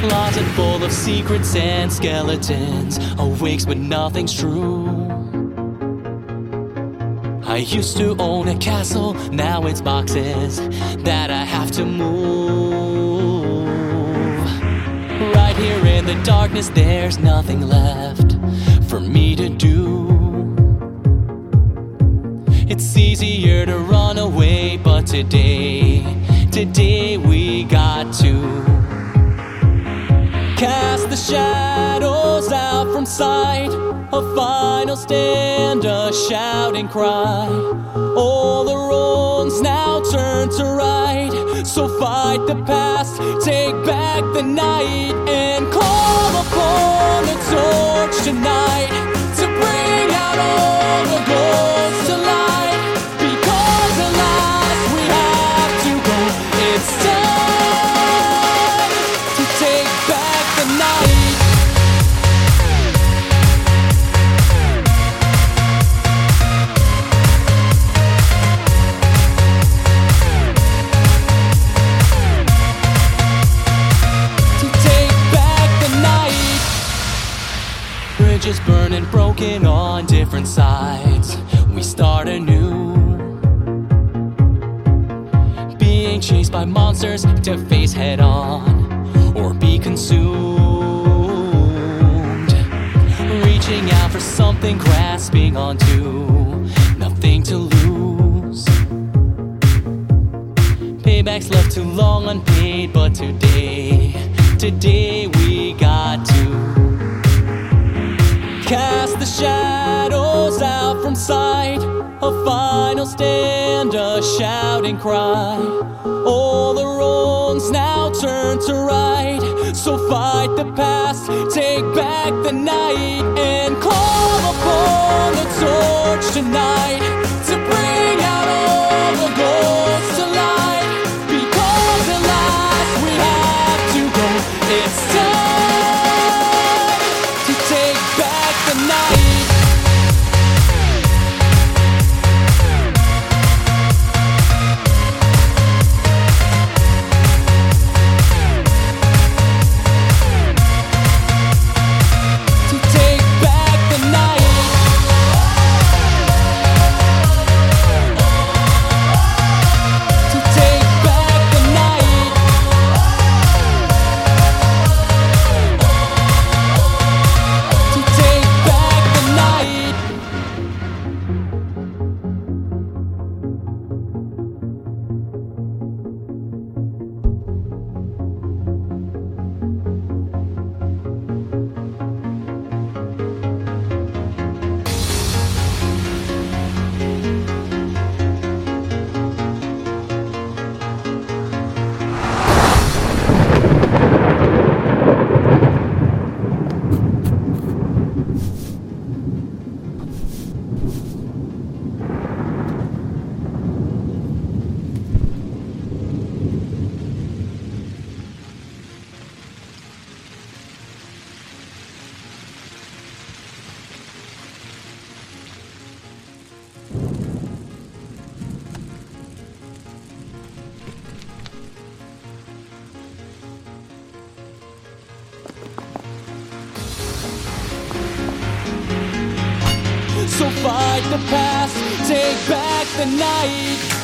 closet full of secrets and skeletons awakes but nothing's true I used to own a castle, now it's boxes that I have to move. Right here in the darkness, there's nothing left for me to do. It's easier to run away, but today, sight. A final stand, a shouting cry. All the wrongs now turn to right. So fight the past, take back the night, and call upon the torch tonight to bring out all Bridges burning broken on different sides. We start anew. Being chased by monsters to face head on or be consumed. Reaching out for something, grasping onto nothing to lose. Payback's left too long unpaid, but today, today we got to cast the shadows out from sight. A final stand, a shouting cry. All the wrongs now turn to right. So fight the past, take back the night, and call fight the past, take back the night.